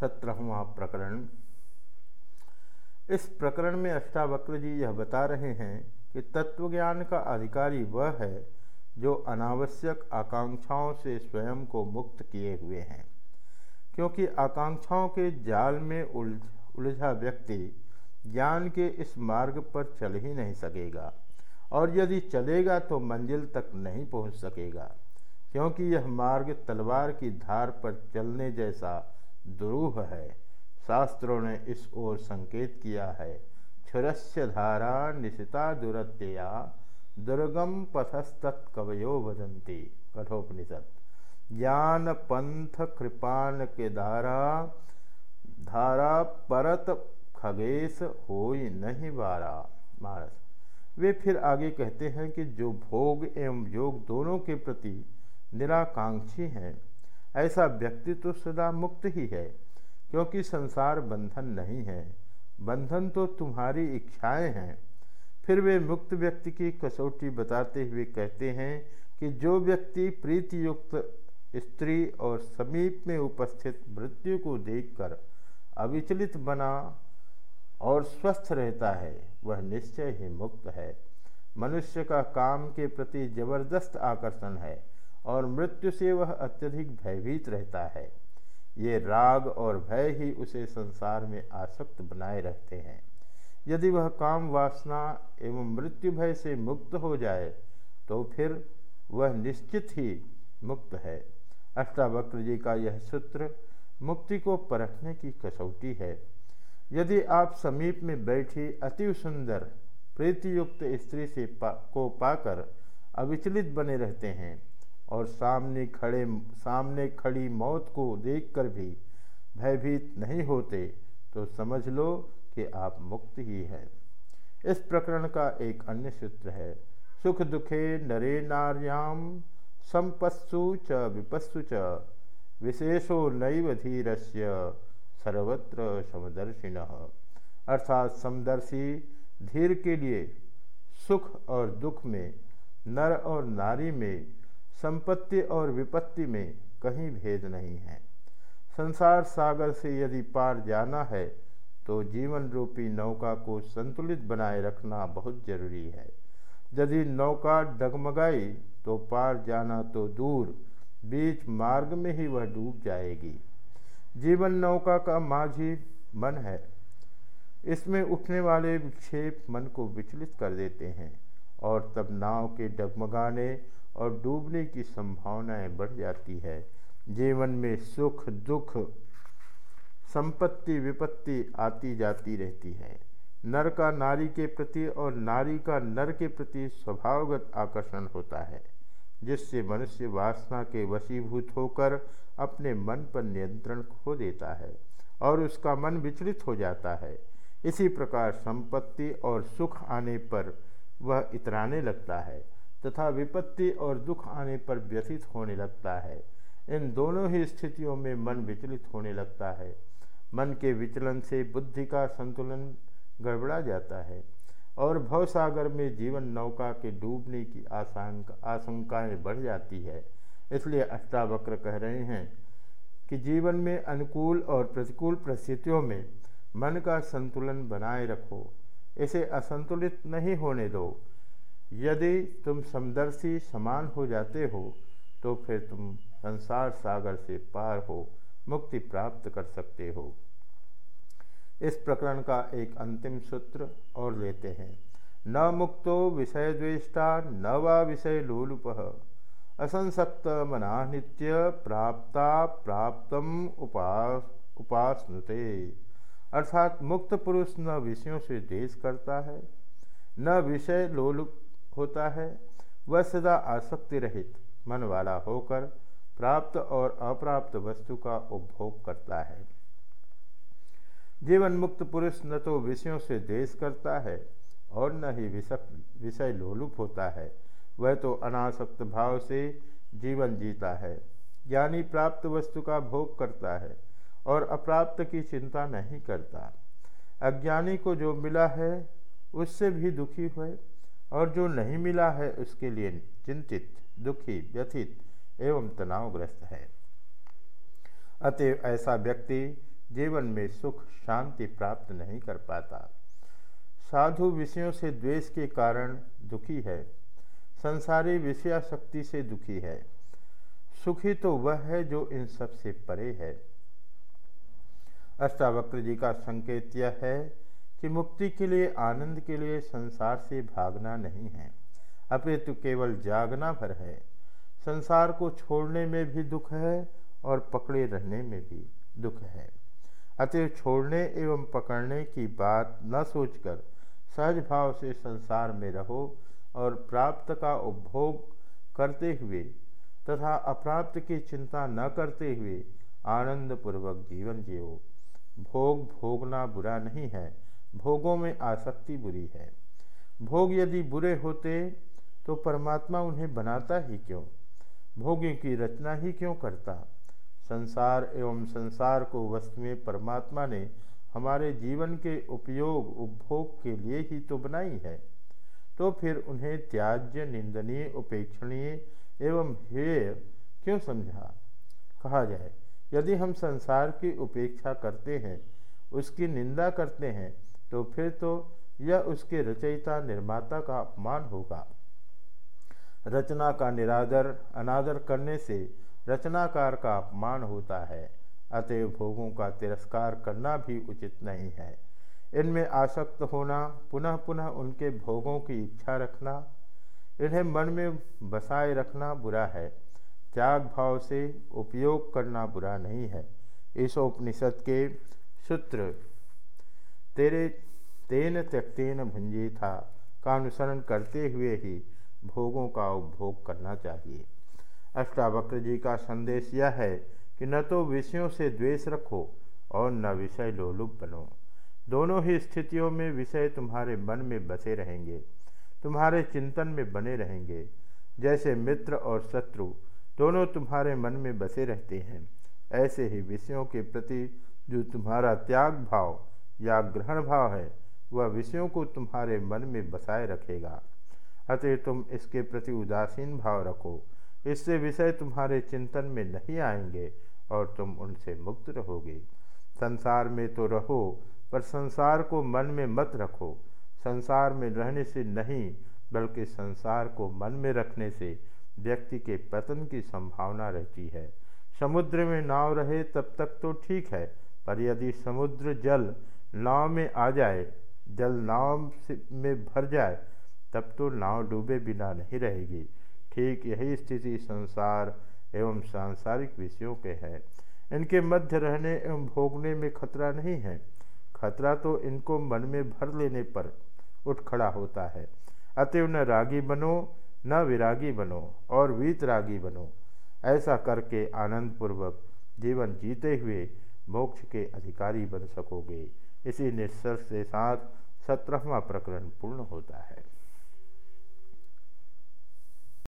सत्रहवा प्रकरण। इस प्रकरण में अष्टावक्र जी यह बता रहे हैं कि तत्वज्ञान का अधिकारी वह है जो अनावश्यक आकांक्षाओं से स्वयं को मुक्त किए हुए हैं। क्योंकि आकांक्षाओं के जाल में उलझ व्यक्ति ज्ञान के इस मार्ग पर चल ही नहीं सकेगा। और यदि चलेगा तो मंजिल तक नहीं पहुँच सकेगा, क्योंकि यह मार्ग तलवार की धार पर चलने जैसा दुरूह है। शास्त्रों ने इस ओर संकेत किया है। क्षुरस्य धारा निशिता दुरत्यया, दुर्गम पथस्तत्कवयो भजंती कठोपनिषद। ज्ञान पंथ कृपान के धारा धारा परत खगेश हो नहीं बारा। मानस वे फिर आगे कहते हैं कि जो भोग एवं योग दोनों के प्रति निराकांक्षी हैं ऐसा व्यक्ति तो सदा मुक्त ही है, क्योंकि संसार बंधन नहीं है। बंधन तो तुम्हारी इच्छाएँ हैं। फिर वे मुक्त व्यक्ति की कसौटी बताते हुए कहते हैं कि जो व्यक्ति प्रीति युक्त स्त्री और समीप में उपस्थित मृत्यु को देखकर अविचलित बना और स्वस्थ रहता है, वह निश्चय ही मुक्त है। मनुष्य का काम के प्रति ज़बरदस्त आकर्षण है। और मृत्यु से वह अत्यधिक भयभीत रहता है। ये राग और भय ही उसे संसार में आसक्त बनाए रखते हैं। यदि वह काम वासना एवं मृत्यु भय से मुक्त हो जाए तो फिर वह निश्चित ही मुक्त है। अष्टावक्र जी का यह सूत्र मुक्ति को परखने की कसौटी है। यदि आप समीप में बैठी अति सुंदर प्रीतियुक्त स्त्री से पा, को पाकर अविचलित बने रहते हैं और सामने खड़े, सामने खड़ी मौत को देखकर भी भयभीत नहीं होते तो समझ लो कि आप मुक्त ही हैं। इस प्रकरण का एक अन्य सूत्र है। सुख दुखे नरे नार्याम, संपत्सु च विपस्सु च, विशेषो नैव धीरस्य, सर्वत्र समदर्शिन। अर्थात समदर्शी धीर के लिए सुख और दुख में, नर और नारी में संपत्ति और विपत्ति में कहीं भेद नहीं है। संसार सागर से यदि पार जाना है तो जीवन रूपी नौका को संतुलित बनाए रखना बहुत ज़रूरी है। यदि नौका डगमगाई तो पार जाना तो दूर, बीच मार्ग में ही वह डूब जाएगी। जीवन नौका का माझी मन है। इसमें उठने वाले विक्षेप मन को विचलित कर देते हैं। और तब नाव के डगमगाने और डूबने की संभावनाएँ बढ़ जाती है। जीवन में सुख, दुख, संपत्ति, विपत्ति आती जाती रहती है। नर का नारी के प्रति और नारी का नर के प्रति स्वभावगत आकर्षण होता है, जिससे मनुष्य वासना के वशीभूत होकर अपने मन पर नियंत्रण खो देता है और उसका मन विचलित हो जाता है। इसी प्रकार संपत्ति और सुख आने पर वह इतराने लगता है, तथा विपत्ति और दुख आने पर व्यथित होने लगता है। इन दोनों ही स्थितियों में मन विचलित होने लगता है। मन के विचलन से बुद्धि का संतुलन गड़बड़ा जाता है, और भवसागर में जीवन नौका के डूबने की आशंका आशंकाएँ बढ़ जाती है। इसलिए अष्टावक्र कह रहे हैं कि जीवन में अनुकूल और प्रतिकूल परिस्थितियों में मन का संतुलन बनाए रखो। इसे असंतुलित नहीं होने दो। यदि तुम समदर्शी समान हो जाते हो तो फिर तुम संसार सागर से पार हो, मुक्ति प्राप्त कर सकते हो। इस प्रकरण का एक अंतिम सूत्र और लेते हैं। न मुक्तो विषय द्वेष्टा, न वा विषय लोलुप। असंसक्त मना नित्य प्राप्ता प्राप्त उपास उपासनुते। अर्थात मुक्त पुरुष न विषयों से देश करता है, न विषय लोलुप होता है, वह सदा आसक्ति रहित मन वाला होकर प्राप्त और अप्राप्त वस्तु का उपभोग करता है। जीवन मुक्त पुरुष न तो विषयों से देश करता है और न ही विषय लोलुप होता है। वह तो अनासक्त भाव से जीवन जीता है ज्ञानी प्राप्त वस्तु का भोग करता है। और अप्राप्त की चिंता नहीं करता। अज्ञानी को जो मिला है, उससे भी दुखी हुए और जो नहीं मिला है, उसके लिए चिंतित, दुखी, व्यथित एवं तनावग्रस्त है। अतएव ऐसा व्यक्ति जीवन में सुख, शांति प्राप्त नहीं कर पाता। साधु विषयों से द्वेष के कारण दुखी है। संसारी विषयाशक्ति से दुखी है। सुखी तो वह है जो इन सबसे परे है। अष्टावक्र जी का संकेत यह है कि मुक्ति के लिए, आनंद के लिए संसार से भागना नहीं है। अपितु केवल जागना भर है। संसार को छोड़ने में भी दुख है और पकड़े रहने में भी दुख है। अतः छोड़ने एवं पकड़ने की बात न सोचकर सहज भाव से संसार में रहो और प्राप्त का उपभोग करते हुए तथा अप्राप्त की चिंता न करते हुए आनंद पूर्वक जीवन जियो। भोग भोगना बुरा नहीं है, भोगों में आसक्ति बुरी है। भोग यदि बुरे होते तो परमात्मा उन्हें बनाता ही क्यों? भोगी की रचना ही क्यों करता? संसार एवं संसार को वस्तु में परमात्मा ने हमारे जीवन के उपयोग, उपभोग के लिए ही तो बनाई है। तो फिर उन्हें त्याज्य, निंदनीय, उपेक्षणीय एवं हेय क्यों समझा? कहा जाए यदि हम संसार की उपेक्षा करते हैं, उसकी निंदा करते हैं तो फिर तो यह उसके रचयिता निर्माता का अपमान होगा। रचना का निरादर, अनादर करने से रचनाकार का अपमान होता है। अतएव भोगों का तिरस्कार करना भी उचित नहीं है। इनमें आसक्त होना, पुनः पुनः उनके भोगों की इच्छा रखना, इन्हें मन में बसाए रखना बुरा है। त्याग भाव से उपयोग करना बुरा नहीं है। इस उपनिषद के सूत्र, तेरे तेन त्यक्तेन भुंजे था, का अनुसरण करते हुए ही भोगों का उपभोग करना चाहिए। अष्टावक्र जी का संदेश यह है कि न तो विषयों से द्वेष रखो और न विषय लोलुप बनो। दोनों ही स्थितियों में विषय तुम्हारे मन में बसे रहेंगे, तुम्हारे चिंतन में बने रहेंगे। जैसे मित्र और शत्रु दोनों तुम्हारे मन में बसे रहते हैं। ऐसे ही विषयों के प्रति जो तुम्हारा त्याग भाव या ग्रहण भाव है, वह विषयों को तुम्हारे मन में बसाए रखेगा। अतः तुम इसके प्रति उदासीन भाव रखो। इससे विषय तुम्हारे चिंतन में नहीं आएँगे और तुम उनसे मुक्त रहोगे। संसार में तो रहो, पर संसार को मन में मत रखो। संसार में रहने से नहीं, बल्कि संसार को मन में रखने से व्यक्ति के पतन की संभावना रहती है। समुद्र में नाव रहे तब तक तो ठीक है, पर यदि समुद्र जल नाव में आ जाए, जल नाव में भर जाए, तब तो नाव डूबे बिना नहीं रहेगी। ठीक यही स्थिति संसार एवं सांसारिक विषयों के है। इनके मध्य रहने एवं भोगने में खतरा नहीं है। खतरा तो इनको मन में भर लेने पर उठ खड़ा होता है। अतएव न रागी बनो न विरागी बनो और वीतरागी बनो। ऐसा करके आनंदपूर्वक जीवन जीते हुए मोक्ष के अधिकारी बन सकोगे। इसी निष्कर्ष के साथ सत्रहवा प्रकरण पूर्ण होता है।